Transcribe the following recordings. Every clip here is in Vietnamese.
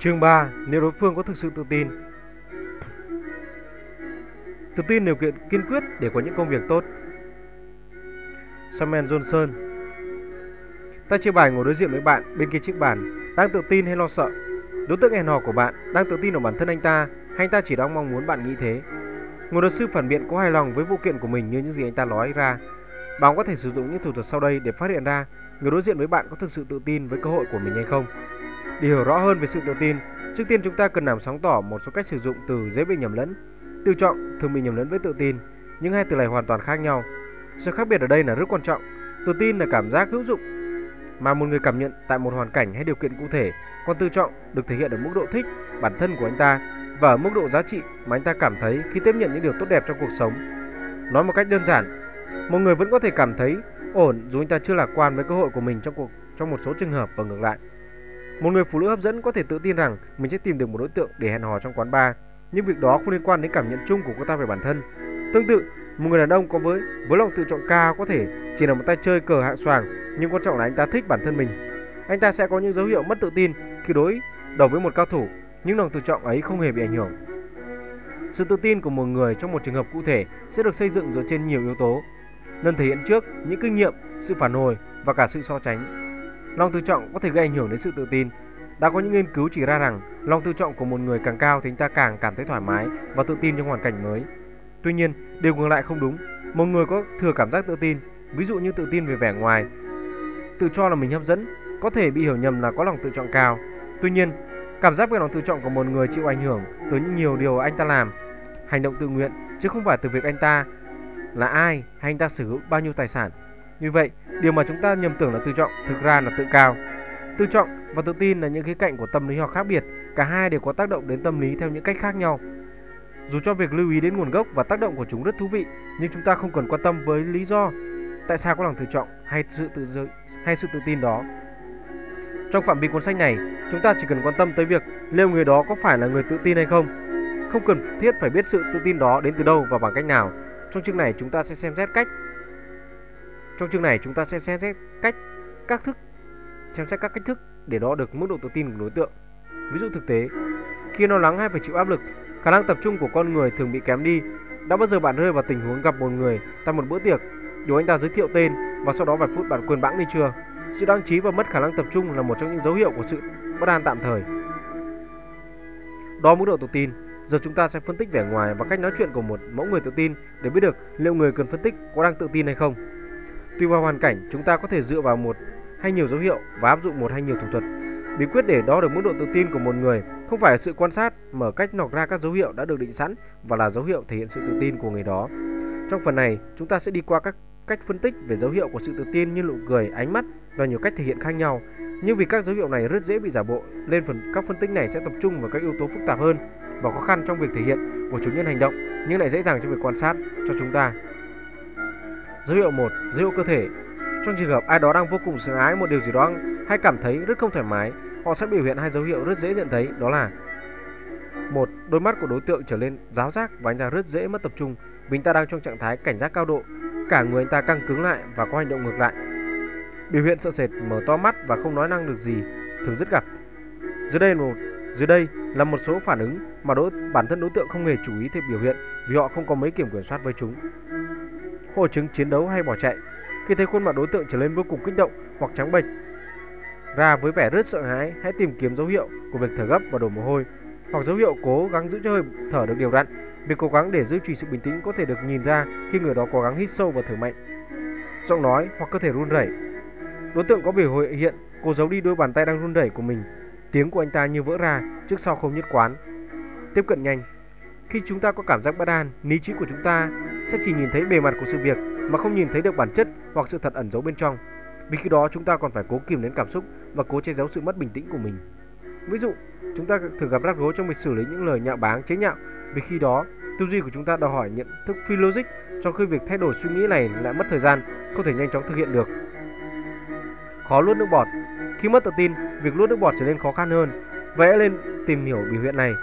Chương 3. Nếu đối phương có thực sự tự tin. Tự tin điều kiện kiên quyết để có những công việc tốt. Samuel Johnson. Ta chia bài ngồi đối diện với bạn bên kia chiếc bàn. Đang tự tin hay lo sợ? Đối tượng hẹn hò của bạn đang tự tin ở bản thân anh ta Hay anh ta chỉ đang mong muốn bạn nghĩ thế? Ngồi luật sư phản biện có hài lòng với vụ kiện của mình như những gì anh ta nói ra. Bạn có thể sử dụng những thủ thuật sau đây để phát hiện ra Người đối diện với bạn có thực sự tự tin với cơ hội của mình hay không? Để hiểu rõ hơn về sự tự tin, trước tiên chúng ta cần làm sáng tỏ một số cách sử dụng từ dễ bị nhầm lẫn. Tự trọng thường bị nhầm lẫn với tự tin, nhưng hai từ này hoàn toàn khác nhau. Sự khác biệt ở đây là rất quan trọng. Tự tin là cảm giác hữu dụng mà một người cảm nhận tại một hoàn cảnh hay điều kiện cụ thể, còn tự trọng được thể hiện ở mức độ thích bản thân của anh ta và ở mức độ giá trị mà anh ta cảm thấy khi tiếp nhận những điều tốt đẹp trong cuộc sống. Nói một cách đơn giản, một người vẫn có thể cảm thấy ổn dù anh ta chưa lạc quan với cơ hội của mình trong cuộc trong một số trường hợp và ngược lại. Một người phụ nữ hấp dẫn có thể tự tin rằng mình sẽ tìm được một đối tượng để hẹn hò trong quán bar, nhưng việc đó không liên quan đến cảm nhận chung của cô ta về bản thân. Tương tự, một người đàn ông có với với lòng tự trọng cao có thể chỉ là một tay chơi cờ hạng xoàng, nhưng quan trọng là anh ta thích bản thân mình. Anh ta sẽ có những dấu hiệu mất tự tin khi đối đầu với một cao thủ, nhưng lòng tự trọng ấy không hề bị ảnh hưởng. Sự tự tin của một người trong một trường hợp cụ thể sẽ được xây dựng dựa trên nhiều yếu tố, lần thể hiện trước những kinh nghiệm, sự phản hồi và cả sự so sánh. Lòng tự trọng có thể gây ảnh hưởng đến sự tự tin. Đã có những nghiên cứu chỉ ra rằng lòng tự trọng của một người càng cao thì anh ta càng cảm thấy thoải mái và tự tin trong hoàn cảnh mới. Tuy nhiên, điều ngược lại không đúng. Một người có thừa cảm giác tự tin, ví dụ như tự tin về vẻ ngoài, tự cho là mình hấp dẫn, có thể bị hiểu nhầm là có lòng tự trọng cao. Tuy nhiên, cảm giác về lòng tự trọng của một người chịu ảnh hưởng từ những nhiều điều anh ta làm, hành động tự nguyện chứ không phải từ việc anh ta là ai hay anh ta sở hữu bao nhiêu tài sản. Như vậy, điều mà chúng ta nhầm tưởng là tự trọng thực ra là tự cao. Tự trọng và tự tin là những khía cạnh của tâm lý học khác biệt, cả hai đều có tác động đến tâm lý theo những cách khác nhau. Dù cho việc lưu ý đến nguồn gốc và tác động của chúng rất thú vị, nhưng chúng ta không cần quan tâm với lý do tại sao có lòng tự trọng hay sự tự dự hay sự tự tin đó. Trong phạm vi cuốn sách này, chúng ta chỉ cần quan tâm tới việc liệu người đó có phải là người tự tin hay không. Không cần thiết phải biết sự tự tin đó đến từ đâu và bằng cách nào. Trong chương này chúng ta sẽ xem xét cách trong chương này chúng ta sẽ xem xét cách các thức xem xét các cách thức để đo được mức độ tự tin của đối tượng. Ví dụ thực tế, khi lo lắng hay phải chịu áp lực, khả năng tập trung của con người thường bị kém đi. Đã bao giờ bạn rơi vào tình huống gặp một người tại một bữa tiệc, điều anh ta giới thiệu tên và sau đó vài phút bạn quên bẵng đi chưa? Sự đăng trí và mất khả năng tập trung là một trong những dấu hiệu của sự bất an tạm thời. Đo mức độ tự tin. Giờ chúng ta sẽ phân tích vẻ ngoài và cách nói chuyện của một mẫu người tự tin để biết được liệu người cần phân tích có đang tự tin hay không. Tùy vào hoàn cảnh, chúng ta có thể dựa vào một hay nhiều dấu hiệu và áp dụng một hay nhiều thủ thuật. Bí quyết để đo được mức độ tự tin của một người không phải là sự quan sát mà cách nọc ra các dấu hiệu đã được định sẵn và là dấu hiệu thể hiện sự tự tin của người đó. Trong phần này, chúng ta sẽ đi qua các cách phân tích về dấu hiệu của sự tự tin như nụ cười, ánh mắt và nhiều cách thể hiện khác nhau. Nhưng vì các dấu hiệu này rất dễ bị giả bộ, nên phần các phân tích này sẽ tập trung vào các yếu tố phức tạp hơn và khó khăn trong việc thể hiện của chủ nhân hành động, nhưng lại dễ dàng trong việc quan sát cho chúng ta. Dấu hiệu 1, dấu hiệu cơ thể. Trong trường hợp ai đó đang vô cùng sợ ái một điều gì đó hay cảm thấy rất không thoải mái, họ sẽ biểu hiện hai dấu hiệu rất dễ nhận thấy đó là một Đôi mắt của đối tượng trở lên giáo giác và anh ta rất dễ mất tập trung vì anh ta đang trong trạng thái cảnh giác cao độ. Cả người anh ta căng cứng lại và có hành động ngược lại. Biểu hiện sợ sệt, mở to mắt và không nói năng được gì thường rất gặp. Dưới đây một dưới đây là một số phản ứng mà đối bản thân đối tượng không hề chú ý thì biểu hiện vì họ không có mấy kiểm kiểm soát với chúng hội chứng chiến đấu hay bỏ chạy. Khi thấy khuôn mặt đối tượng trở lên vô cùng kích động hoặc trắng bệch ra với vẻ rất sợ hãi, hãy tìm kiếm dấu hiệu của việc thở gấp và đổ mồ hôi hoặc dấu hiệu cố gắng giữ cho hơi thở được đều đặn. Việc cố gắng để giữ trì sự bình tĩnh có thể được nhìn ra khi người đó cố gắng hít sâu và thở mạnh. Giọng nói hoặc cơ thể run rẩy. Đối tượng có biểu hiện cố giấu đi đôi bàn tay đang run rẩy của mình. Tiếng của anh ta như vỡ ra, trước sau không nhất quán. Tiếp cận nhanh. Khi chúng ta có cảm giác bất an, lý trí của chúng ta sẽ chỉ nhìn thấy bề mặt của sự việc mà không nhìn thấy được bản chất hoặc sự thật ẩn giấu bên trong. Vì khi đó chúng ta còn phải cố kìm nén cảm xúc và cố che giấu sự mất bình tĩnh của mình. Ví dụ, chúng ta thường gặp rắc rối trong việc xử lý những lời nhạo báng chế nhạo vì khi đó tư duy của chúng ta đòi hỏi nhận thức phi logic trong khi việc thay đổi suy nghĩ này lại mất thời gian, không thể nhanh chóng thực hiện được. Khó nuốt nước bọt. Khi mất tự tin, việc nuốt nước bọt trở nên khó khăn hơn. Vậy hãy lên tìm hiểu biểu hiện này.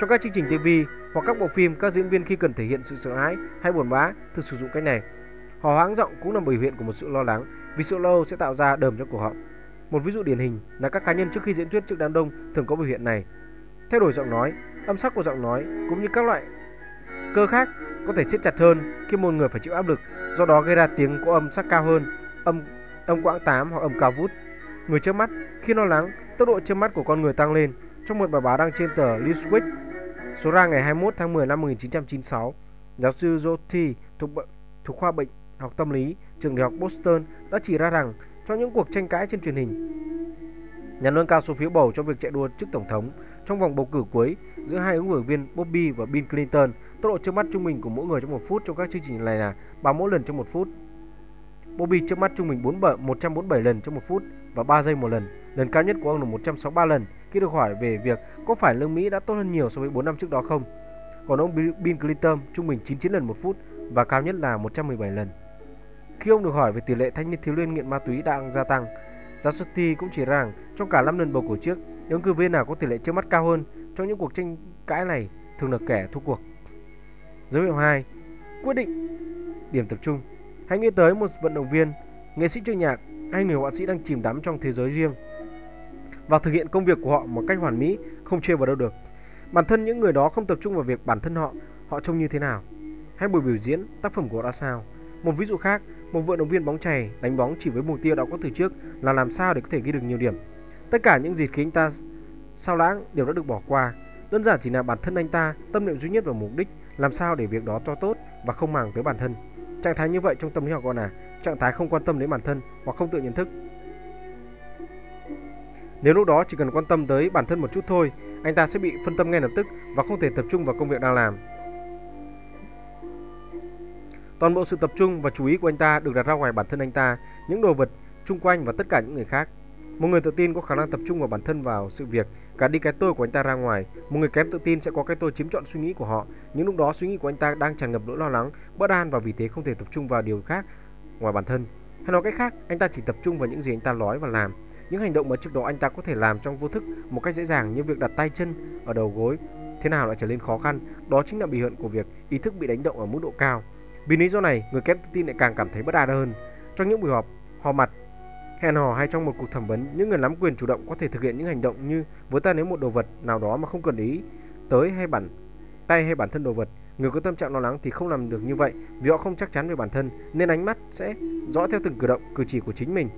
Trong các chương trình TV, hoặc các bộ phim các diễn viên khi cần thể hiện sự sợ hãi hay buồn bã thường sử dụng cách này. Hò hãng giọng cũng là biểu hiện của một sự lo lắng vì sự lo âu sẽ tạo ra đờm trong cổ họng. Một ví dụ điển hình là các cá nhân trước khi diễn thuyết trước đám đông thường có biểu hiện này. Thay đổi giọng nói, âm sắc của giọng nói cũng như các loại cơ khác có thể siết chặt hơn khi một người phải chịu áp lực, do đó gây ra tiếng có âm sắc cao hơn, âm âm quãng 8 hoặc âm cao vút. Người chớp mắt khi lo lắng, tốc độ chớp mắt của con người tăng lên. Trong một bài báo đăng trên tờ Newsweek số ra ngày 21 tháng 10 năm 1996, giáo sư Joti thuộc thuộc khoa bệnh học tâm lý trường đại học Boston đã chỉ ra rằng trong những cuộc tranh cãi trên truyền hình, nhà nâng cao số phiếu bầu cho việc chạy đua chức tổng thống trong vòng bầu cử cuối giữa hai ứng cử viên Bobby và Bill Clinton, tốc độ trước mắt trung bình của mỗi người trong một phút trong các chương trình này là 31 lần trong một phút. Bobby trước mắt trung bình 47, 147 lần trong một phút và 3 giây một lần. Lần cao nhất của ông là 163 lần khi được hỏi về việc có phải lương Mỹ đã tốt hơn nhiều so với 4 năm trước đó không. Còn ông Bill Clinton trung bình 99 lần một phút và cao nhất là 117 lần. Khi ông được hỏi về tỷ lệ thanh niên thiếu niên nghiện ma túy đang gia tăng, giáo sư cũng chỉ rằng trong cả 5 lần bầu cử trước, những cử viên nào có tỷ lệ trước mắt cao hơn trong những cuộc tranh cãi này thường là kẻ thua cuộc. Dấu hiệu 2. Quyết định điểm tập trung. Hãy nghĩ tới một vận động viên, nghệ sĩ chơi nhạc hay người họa sĩ đang chìm đắm trong thế giới riêng và thực hiện công việc của họ một cách hoàn mỹ, không chê vào đâu được. Bản thân những người đó không tập trung vào việc bản thân họ, họ trông như thế nào, hay buổi biểu diễn, tác phẩm của họ ra sao. Một ví dụ khác, một vận động viên bóng chày đánh bóng chỉ với mục tiêu đã có từ trước là làm sao để có thể ghi được nhiều điểm. Tất cả những gì khiến anh ta sao lãng đều đã được bỏ qua. Đơn giản chỉ là bản thân anh ta tâm niệm duy nhất vào mục đích làm sao để việc đó cho tốt và không màng tới bản thân. Trạng thái như vậy trong tâm lý học gọi là trạng thái không quan tâm đến bản thân hoặc không tự nhận thức. Nếu lúc đó chỉ cần quan tâm tới bản thân một chút thôi, anh ta sẽ bị phân tâm ngay lập tức và không thể tập trung vào công việc đang làm. Toàn bộ sự tập trung và chú ý của anh ta được đặt ra ngoài bản thân anh ta, những đồ vật xung quanh và tất cả những người khác. Một người tự tin có khả năng tập trung vào bản thân vào sự việc, cả đi cái tôi của anh ta ra ngoài. Một người kém tự tin sẽ có cái tôi chiếm trọn suy nghĩ của họ. Những lúc đó suy nghĩ của anh ta đang tràn ngập nỗi lo lắng, bất an và vì thế không thể tập trung vào điều khác ngoài bản thân. Hay nói cách khác, anh ta chỉ tập trung vào những gì anh ta nói và làm. Những hành động mà trước đó anh ta có thể làm trong vô thức một cách dễ dàng như việc đặt tay chân ở đầu gối, thế nào lại trở nên khó khăn. Đó chính là biểu hiện của việc ý thức bị đánh động ở mức độ cao. Vì lý do này, người kém tự tin lại càng cảm thấy bất an hơn. Trong những buổi họp, họp mặt, hẹn hò hay trong một cuộc thẩm vấn, những người nắm quyền chủ động có thể thực hiện những hành động như với ta nếu một đồ vật nào đó mà không cần ý tới hay bản tay hay bản thân đồ vật. Người có tâm trạng lo lắng thì không làm được như vậy vì họ không chắc chắn về bản thân nên ánh mắt sẽ dõi theo từng cử động, cử chỉ của chính mình.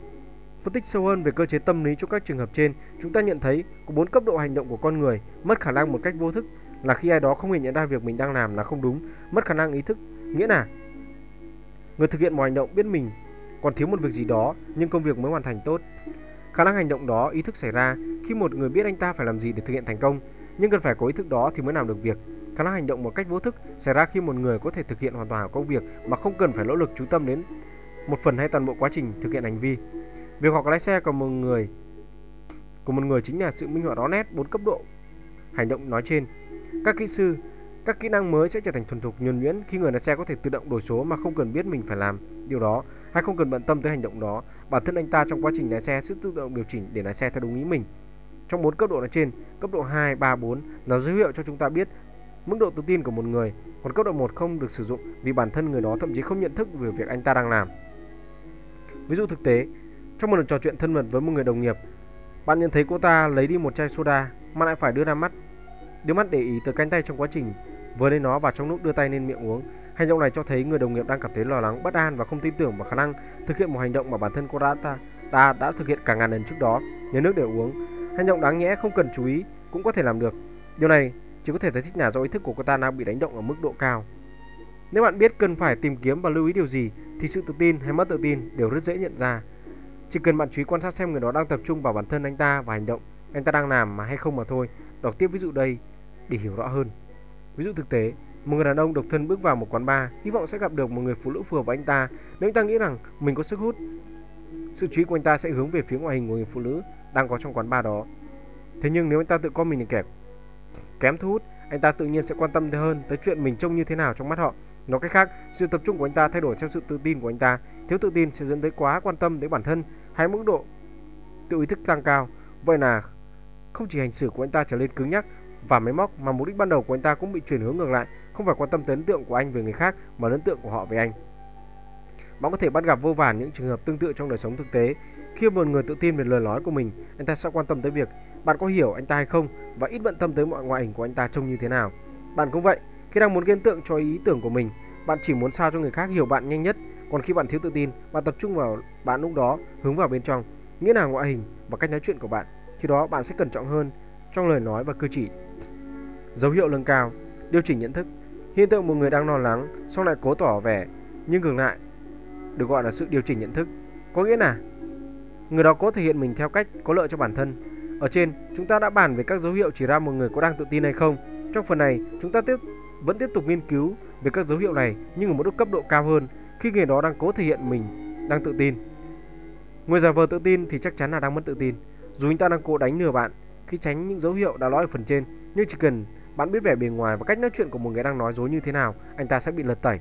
Phân tích sâu hơn về cơ chế tâm lý trong các trường hợp trên, chúng ta nhận thấy có bốn cấp độ hành động của con người mất khả năng một cách vô thức là khi ai đó không hề nhận ra việc mình đang làm là không đúng, mất khả năng ý thức Nghĩa là người thực hiện một hành động biết mình còn thiếu một việc gì đó nhưng công việc mới hoàn thành tốt. Khả năng hành động đó ý thức xảy ra khi một người biết anh ta phải làm gì để thực hiện thành công, nhưng cần phải có ý thức đó thì mới làm được việc. Khả năng hành động một cách vô thức xảy ra khi một người có thể thực hiện hoàn toàn công việc mà không cần phải nỗ lực chú tâm đến một phần hay toàn bộ quá trình thực hiện hành vi. Việc học lái xe của một người của một người chính là sự minh họa rõ nét bốn cấp độ hành động nói trên. Các kỹ sư các kỹ năng mới sẽ trở thành thuần thục nhuần nhuyễn khi người lái xe có thể tự động đổi số mà không cần biết mình phải làm điều đó hay không cần bận tâm tới hành động đó. Bản thân anh ta trong quá trình lái xe sẽ tự động điều chỉnh để lái xe theo đúng ý mình. Trong bốn cấp độ nói trên, cấp độ 2, 3, 4 là dấu hiệu cho chúng ta biết mức độ tự tin của một người, còn cấp độ 1 không được sử dụng vì bản thân người đó thậm chí không nhận thức về việc anh ta đang làm. Ví dụ thực tế, trong một lần trò chuyện thân mật với một người đồng nghiệp, bạn nhận thấy cô ta lấy đi một chai soda mà lại phải đưa ra mắt đưa mắt để ý tới cánh tay trong quá trình vừa lên nó và trong lúc đưa tay lên miệng uống. Hành động này cho thấy người đồng nghiệp đang cảm thấy lo lắng, bất an và không tin tưởng vào khả năng thực hiện một hành động mà bản thân cô đã ta đã, đã thực hiện cả ngàn lần trước đó, nhớ nước để uống. Hành động đáng nhẽ không cần chú ý cũng có thể làm được. Điều này chỉ có thể giải thích là do ý thức của cô ta đang bị đánh động ở mức độ cao. Nếu bạn biết cần phải tìm kiếm và lưu ý điều gì thì sự tự tin hay mất tự tin đều rất dễ nhận ra. Chỉ cần bạn chú ý quan sát xem người đó đang tập trung vào bản thân anh ta và hành động anh ta đang làm mà hay không mà thôi. Đọc tiếp ví dụ đây để hiểu rõ hơn. Ví dụ thực tế, một người đàn ông độc thân bước vào một quán bar, hy vọng sẽ gặp được một người phụ nữ phù hợp với anh ta. Nếu anh ta nghĩ rằng mình có sức hút, sự chú ý của anh ta sẽ hướng về phía ngoại hình của người phụ nữ đang có trong quán bar đó. Thế nhưng nếu anh ta tự coi mình là kẻ kém thu hút, anh ta tự nhiên sẽ quan tâm hơn tới chuyện mình trông như thế nào trong mắt họ. Nói cách khác, sự tập trung của anh ta thay đổi theo sự tự tin của anh ta. Thiếu tự tin sẽ dẫn tới quá quan tâm đến bản thân hay mức độ tự ý thức tăng cao. Vậy là không chỉ hành xử của anh ta trở nên cứng nhắc và máy móc mà mục đích ban đầu của anh ta cũng bị chuyển hướng ngược lại, không phải quan tâm tới ấn tượng của anh về người khác mà ấn tượng của họ về anh. Bạn có thể bắt gặp vô vàn những trường hợp tương tự trong đời sống thực tế. Khi một người tự tin về lời nói của mình, anh ta sẽ quan tâm tới việc bạn có hiểu anh ta hay không và ít bận tâm tới mọi ngoại hình của anh ta trông như thế nào. Bạn cũng vậy, khi đang muốn gây tượng cho ý tưởng của mình, bạn chỉ muốn sao cho người khác hiểu bạn nhanh nhất. Còn khi bạn thiếu tự tin, bạn tập trung vào bạn lúc đó, hướng vào bên trong, nghĩa là ngoại hình và cách nói chuyện của bạn. Khi đó bạn sẽ cẩn trọng hơn trong lời nói và cử chỉ. Dấu hiệu nâng cao, điều chỉnh nhận thức. Hiện tượng một người đang lo lắng, sau lại cố tỏ vẻ nhưng ngược lại được gọi là sự điều chỉnh nhận thức. Có nghĩa là người đó cố thể hiện mình theo cách có lợi cho bản thân. Ở trên, chúng ta đã bàn về các dấu hiệu chỉ ra một người có đang tự tin hay không. Trong phần này, chúng ta tiếp vẫn tiếp tục nghiên cứu về các dấu hiệu này nhưng ở một cấp độ cao hơn khi người đó đang cố thể hiện mình đang tự tin. Người giả vờ tự tin thì chắc chắn là đang mất tự tin. Dù anh ta đang cố đánh lừa bạn khi tránh những dấu hiệu đã nói ở phần trên, nhưng chỉ cần bạn biết vẻ bề ngoài và cách nói chuyện của một người đang nói dối như thế nào, anh ta sẽ bị lật tẩy.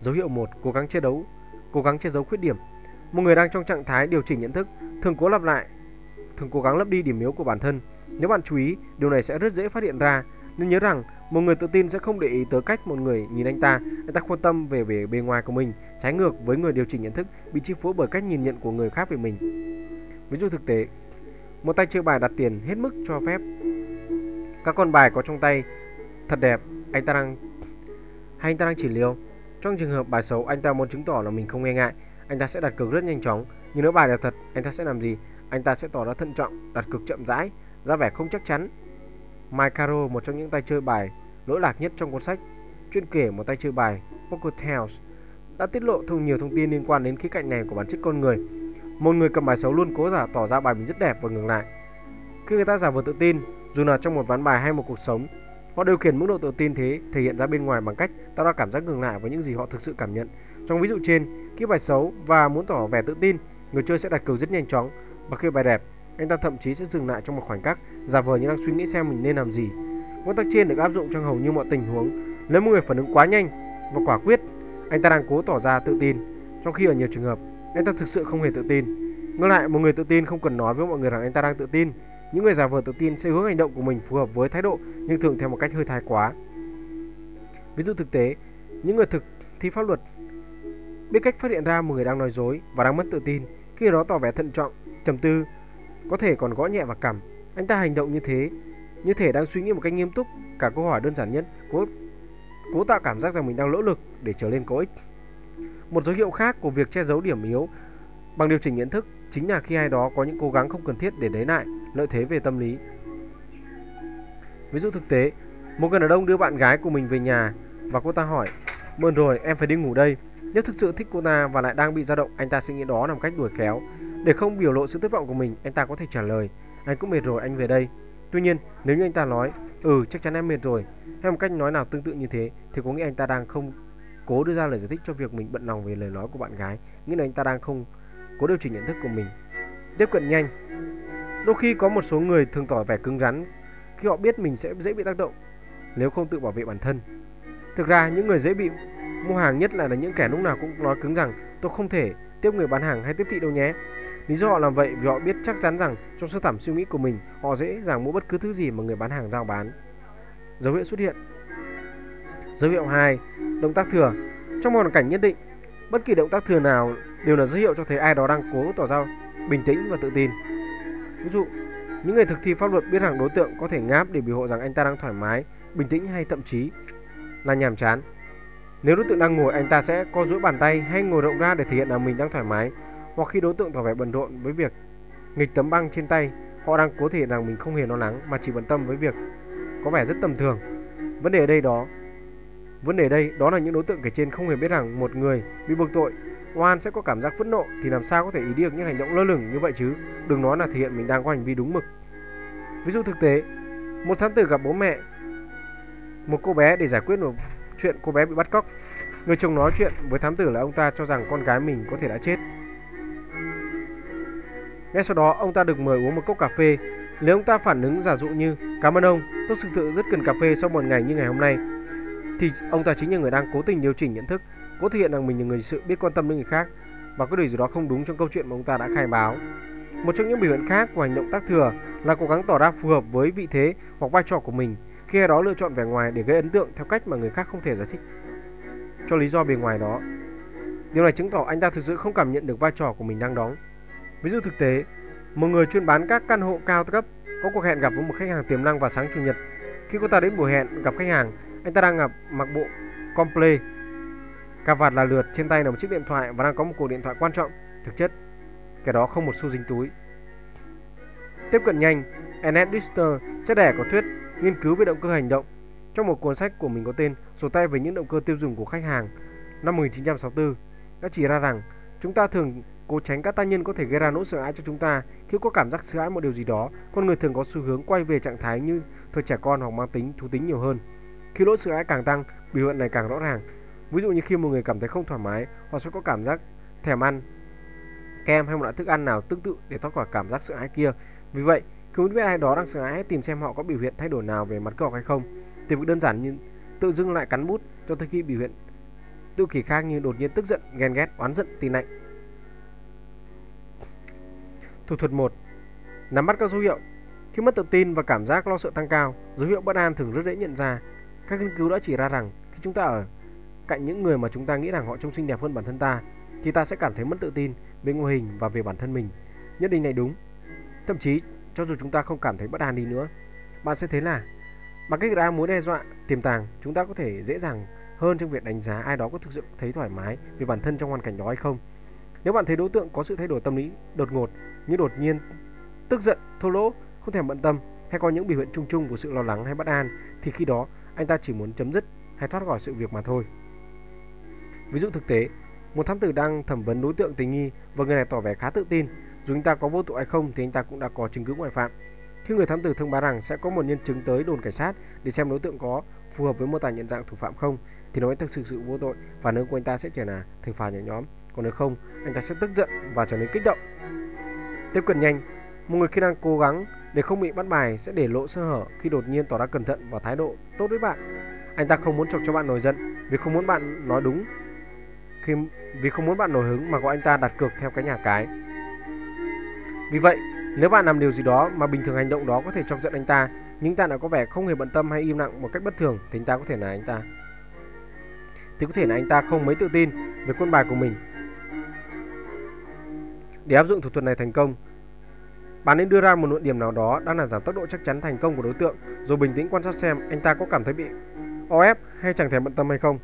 Dấu hiệu 1, cố gắng che đấu, cố gắng che giấu khuyết điểm. Một người đang trong trạng thái điều chỉnh nhận thức thường cố lặp lại, thường cố gắng lấp đi điểm yếu của bản thân. Nếu bạn chú ý, điều này sẽ rất dễ phát hiện ra. Nên nhớ rằng, một người tự tin sẽ không để ý tới cách một người nhìn anh ta, anh ta quan tâm về vẻ bề ngoài của mình, trái ngược với người điều chỉnh nhận thức bị chi phối bởi cách nhìn nhận của người khác về mình. Ví dụ thực tế, một tay chơi bài đặt tiền hết mức cho phép. Các con bài có trong tay thật đẹp, anh ta đang hay anh ta đang chỉ liêu. Trong trường hợp bài xấu, anh ta muốn chứng tỏ là mình không nghe ngại, anh ta sẽ đặt cược rất nhanh chóng. Nhưng nếu bài đẹp thật, anh ta sẽ làm gì? Anh ta sẽ tỏ ra thận trọng, đặt cược chậm rãi, ra vẻ không chắc chắn. Mike Caro, một trong những tay chơi bài lỗi lạc nhất trong cuốn sách chuyên kể một tay chơi bài Poker Tales, đã tiết lộ thông nhiều thông tin liên quan đến khía cạnh này của bản chất con người. Một người cầm bài xấu luôn cố giả tỏ ra bài mình rất đẹp và ngừng lại. Khi người ta giả vờ tự tin, dù là trong một ván bài hay một cuộc sống, Họ điều khiển mức độ tự tin thế thể hiện ra bên ngoài bằng cách tạo ra cảm giác ngừng lại với những gì họ thực sự cảm nhận. Trong ví dụ trên, khi bài xấu và muốn tỏ vẻ tự tin, người chơi sẽ đặt cược rất nhanh chóng và khi bài đẹp, anh ta thậm chí sẽ dừng lại trong một khoảnh khắc, giả vờ như đang suy nghĩ xem mình nên làm gì. Nguyên tắc trên được áp dụng trong hầu như mọi tình huống. Nếu một người phản ứng quá nhanh và quả quyết, anh ta đang cố tỏ ra tự tin, trong khi ở nhiều trường hợp, anh ta thực sự không hề tự tin. Ngược lại, một người tự tin không cần nói với mọi người rằng anh ta đang tự tin, những người giả vờ tự tin sẽ hướng hành động của mình phù hợp với thái độ nhưng thường theo một cách hơi thái quá. Ví dụ thực tế, những người thực thi pháp luật biết cách phát hiện ra một người đang nói dối và đang mất tự tin khi đó tỏ vẻ thận trọng, trầm tư, có thể còn gõ nhẹ vào cằm. Anh ta hành động như thế, như thể đang suy nghĩ một cách nghiêm túc, cả câu hỏi đơn giản nhất, cố cố tạo cảm giác rằng mình đang nỗ lực để trở nên có ích. Một dấu hiệu khác của việc che giấu điểm yếu bằng điều chỉnh nhận thức chính là khi ai đó có những cố gắng không cần thiết để lấy lại lợi thế về tâm lý. Ví dụ thực tế, một người đàn ông đưa bạn gái của mình về nhà và cô ta hỏi "Mơn rồi, em phải đi ngủ đây. Nếu thực sự thích cô ta và lại đang bị dao động, anh ta sẽ nghĩ đó là một cách đuổi kéo. Để không biểu lộ sự thất vọng của mình, anh ta có thể trả lời Anh cũng mệt rồi, anh về đây. Tuy nhiên, nếu như anh ta nói Ừ, chắc chắn em mệt rồi hay một cách nói nào tương tự như thế thì có nghĩa anh ta đang không cố đưa ra lời giải thích cho việc mình bận lòng về lời nói của bạn gái nghĩa là anh ta đang không cố điều chỉnh nhận thức của mình tiếp cận nhanh Đôi khi có một số người thường tỏ vẻ cứng rắn khi họ biết mình sẽ dễ bị tác động nếu không tự bảo vệ bản thân. Thực ra những người dễ bị mua hàng nhất là, là những kẻ lúc nào cũng nói cứng rằng tôi không thể tiếp người bán hàng hay tiếp thị đâu nhé. Lý do họ làm vậy vì họ biết chắc chắn rằng trong sơ thẳm suy nghĩ của mình họ dễ dàng mua bất cứ thứ gì mà người bán hàng giao bán. Dấu hiệu xuất hiện Dấu hiệu 2. Động tác thừa Trong một hoàn cảnh nhất định, bất kỳ động tác thừa nào đều là dấu hiệu cho thấy ai đó đang cố tỏ ra bình tĩnh và tự tin. Ví dụ, những người thực thi pháp luật biết rằng đối tượng có thể ngáp để biểu hộ rằng anh ta đang thoải mái, bình tĩnh hay thậm chí là nhàm chán. Nếu đối tượng đang ngồi, anh ta sẽ co duỗi bàn tay hay ngồi rộng ra để thể hiện là mình đang thoải mái. Hoặc khi đối tượng tỏ vẻ bận rộn với việc nghịch tấm băng trên tay, họ đang cố thể rằng mình không hề lo lắng mà chỉ bận tâm với việc có vẻ rất tầm thường. Vấn đề ở đây đó Vấn đề đây đó là những đối tượng kể trên không hề biết rằng một người bị buộc tội oan sẽ có cảm giác phẫn nộ thì làm sao có thể ý đi được những hành động lơ lửng như vậy chứ? Đừng nói là thể hiện mình đang có hành vi đúng mực. Ví dụ thực tế một thám tử gặp bố mẹ một cô bé để giải quyết một chuyện cô bé bị bắt cóc. Người chồng nói chuyện với thám tử là ông ta cho rằng con gái mình có thể đã chết ngay sau đó, ông ta được mời uống một cốc cà phê nếu ông ta phản ứng giả dụ như, cảm ơn ông, tôi thực sự rất cần cà phê sau một ngày như ngày hôm nay, thì ông ta chính là người đang cố tình điều chỉnh nhận thức, cố thể hiện rằng mình là người sự biết quan tâm đến người khác và có điều gì đó không đúng trong câu chuyện mà ông ta đã khai báo. Một trong những biểu hiện khác của hành động tác thừa là cố gắng tỏ ra phù hợp với vị thế hoặc vai trò của mình, khi đó lựa chọn vẻ ngoài để gây ấn tượng theo cách mà người khác không thể giải thích cho lý do bề ngoài đó. Điều này chứng tỏ anh ta thực sự không cảm nhận được vai trò của mình đang đóng. Ví dụ thực tế, một người chuyên bán các căn hộ cao cấp có cuộc hẹn gặp với một khách hàng tiềm năng vào sáng chủ nhật. Khi cô ta đến buổi hẹn gặp khách hàng, anh ta đang gặp mặc bộ comple, cà vạt là lượt, trên tay là một chiếc điện thoại và đang có một cuộc điện thoại quan trọng. Thực chất, kẻ đó không một xu dính túi. Tiếp cận nhanh, Ernest Dister, cha đẻ của thuyết nghiên cứu về động cơ hành động trong một cuốn sách của mình có tên Sổ tay về những động cơ tiêu dùng của khách hàng năm 1964 đã chỉ ra rằng chúng ta thường cố tránh các tác nhân có thể gây ra nỗi sợ hãi cho chúng ta. Khi có cảm giác sợ hãi một điều gì đó, con người thường có xu hướng quay về trạng thái như thời trẻ con hoặc mang tính thú tính nhiều hơn. Khi nỗi sợ hãi càng tăng, biểu hiện này càng rõ ràng. Ví dụ như khi một người cảm thấy không thoải mái, họ sẽ có cảm giác thèm ăn kem hay một loại thức ăn nào tương tự để thoát khỏi cảm giác sợ hãi kia. Vì vậy, khi muốn biết ai đó đang sợ hãi, tìm xem họ có biểu hiện thay đổi nào về mặt cơ học hay không. từ việc đơn giản như tự dưng lại cắn bút cho tới khi biểu hiện tự kỷ khác như đột nhiên tức giận, ghen ghét, oán giận, tin lạnh. Thủ thuật 1. Nắm bắt các dấu hiệu. Khi mất tự tin và cảm giác lo sợ tăng cao, dấu hiệu bất an thường rất dễ nhận ra. Các nghiên cứu đã chỉ ra rằng khi chúng ta ở cạnh những người mà chúng ta nghĩ rằng họ trông xinh đẹp hơn bản thân ta, thì ta sẽ cảm thấy mất tự tin về ngoại hình và về bản thân mình. Nhất định này đúng. Thậm chí, cho dù chúng ta không cảm thấy bất an đi nữa, bạn sẽ thấy là bằng cách ra mối đe dọa tiềm tàng, chúng ta có thể dễ dàng hơn trong việc đánh giá ai đó có thực sự thấy thoải mái về bản thân trong hoàn cảnh đó hay không. Nếu bạn thấy đối tượng có sự thay đổi tâm lý đột ngột như đột nhiên tức giận, thô lỗ, không thèm bận tâm hay có những biểu hiện chung chung của sự lo lắng hay bất an thì khi đó anh ta chỉ muốn chấm dứt hay thoát khỏi sự việc mà thôi. Ví dụ thực tế, một thám tử đang thẩm vấn đối tượng tình nghi và người này tỏ vẻ khá tự tin, dù anh ta có vô tội hay không thì anh ta cũng đã có chứng cứ ngoại phạm. Khi người thám tử thông báo rằng sẽ có một nhân chứng tới đồn cảnh sát để xem đối tượng có phù hợp với mô tả nhận dạng thủ phạm không thì nói thực sự sự vô tội và nếu của anh ta sẽ trở là thành phạt nhẹ nhóm còn nếu không, anh ta sẽ tức giận và trở nên kích động. Tiếp cận nhanh, một người khi đang cố gắng để không bị bắt bài sẽ để lộ sơ hở khi đột nhiên tỏ ra cẩn thận và thái độ tốt với bạn. Anh ta không muốn chọc cho bạn nổi giận vì không muốn bạn nói đúng. Khi vì không muốn bạn nổi hứng mà gọi anh ta đặt cược theo cái nhà cái. Vì vậy, nếu bạn làm điều gì đó mà bình thường hành động đó có thể chọc giận anh ta, nhưng ta đã có vẻ không hề bận tâm hay im lặng một cách bất thường thì anh ta có thể là anh ta. Thì có thể là anh ta không mấy tự tin về quân bài của mình. Để áp dụng thủ thuật này thành công, bạn nên đưa ra một luận điểm nào đó đang là giảm tốc độ chắc chắn thành công của đối tượng, rồi bình tĩnh quan sát xem anh ta có cảm thấy bị o ép hay chẳng thèm bận tâm hay không.